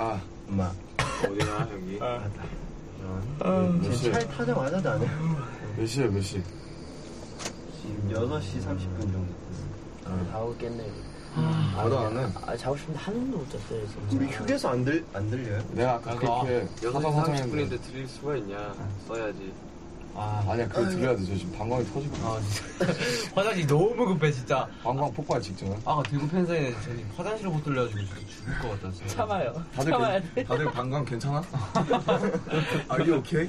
아 엄마 어디가 여기? 아. 아 몇 차에 타자마자 나네. 몇 시야 몇 시? 지금 6시 30분 정도 됐어. 아. 다 오겠네. 아, 말도 안 해. 아, 자고 싶은데 하늘도 못 잤어요, 진짜. 우리 휴게소 안, 들, 안 들려요? 내가 아까 그렇게 6시 30분인데 드릴 수가 있냐. 써야지. 아, 아니야 그거 들려야 돼. 저 지금 방광이 터지고 있어. 아, 진짜. 화장실 너무 급해, 진짜. 방광 폭발 직전에. 아까 들고 팬사인에 저는 화장실을 못 들려가지고 진짜 죽을 것 같다, 진짜. 참아요. 다들 참아야 괜- 돼. 다들 방광 괜찮아? Are you okay?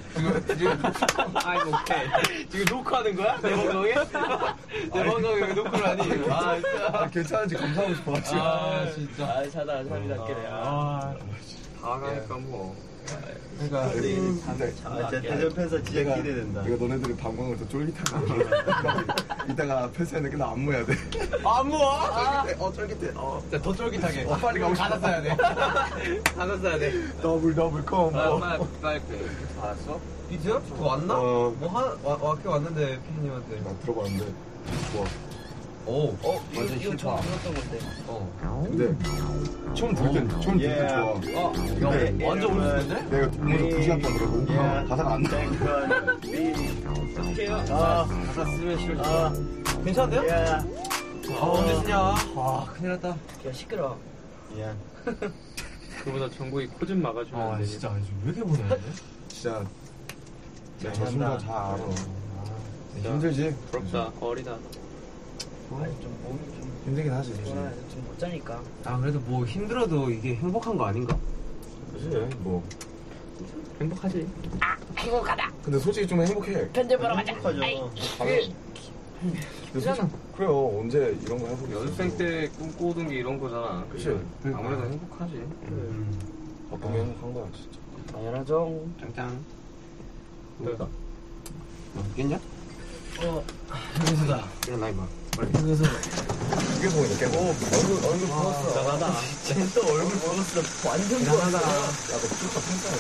아이, 오케이. 지금 녹화하는 거야? 내 방송에? 내 방송에 왜 녹화를 하니? 아, 진짜. 아, 괜찮은지 검사하고 싶어가지고. 아, 진짜. 아, 사다, 사비답게래. 아, 다 가니까 뭐. 그러니까. 근데 아, 진짜 대전 팬사 진짜 내가 기대된다. 이거 너네들이 방광을 더 쫄깃하게 이따가 폐쇄하는 게나 안무해야 돼. 안 모아? 쫄깃해, 어 쫄깃해. 어. 진짜 더 쫄깃하게. 어, 빨리 가고 싶어. 가사 써야 돼. 가사 써야 돼. 더블 더블 콤보. 빨리 빨리 알았어? 비트요? 그거 왔나? 어. 뭐, 한, 와, 와, 꽤 왔는데, 피디님한테. 나 들어봤는데 좋아. 오. 어, 이거, 완전 이거 처음 힙합. 들었던 건데. 어. 근데 처음 들을 땐 처음 들을 땐 예. 좋아. 아, 네, 야, 완전 이름은- 오른쪽인데? 내가 들으면서 두 시간 동안 들어도 예. 가사가 안 나. 아, 가사 쓰면 싫어. 아, 괜찮은데요? 예. 아, 언제 쓰냐? 와, 큰일 났다. 야, 시끄러. 예. 그보다 정국이 코 좀 막아주면 안 아, 되냐. 진짜, 왜 이렇게 보내? 진짜 내가 저 순간 다 알아. 힘들지? 부럽다. 어리다. 아니, 좀 몸이 좀 힘들긴 하지. 피곤하네. 좀못 자니까. 아, 그래도 뭐 힘들어도 이게 행복한 거 아닌가? 그지? 뭐. 행복하지. 근데 솔직히 좀 행복해. 편집하러 가자. 행복하죠. 당연히. 근데 솔직히 그래요. 언제 이런 거 해보겠어. 연습생 때 꿈꾸던 게 이런 거잖아. 그치? 아무래도 행복하지. 바쁘게 행복한 거야 진짜. 당연하죠. 짱짱. 그러니까. 있겠냐? 어, 여기서다. 일어나 임마. 여기서. 그게 보이네. 깨. 얼굴 얼굴 부었어. 나가다. 쟤또 얼굴 보였어. 완전 야, 보였어. 너 진짜 팬싸야.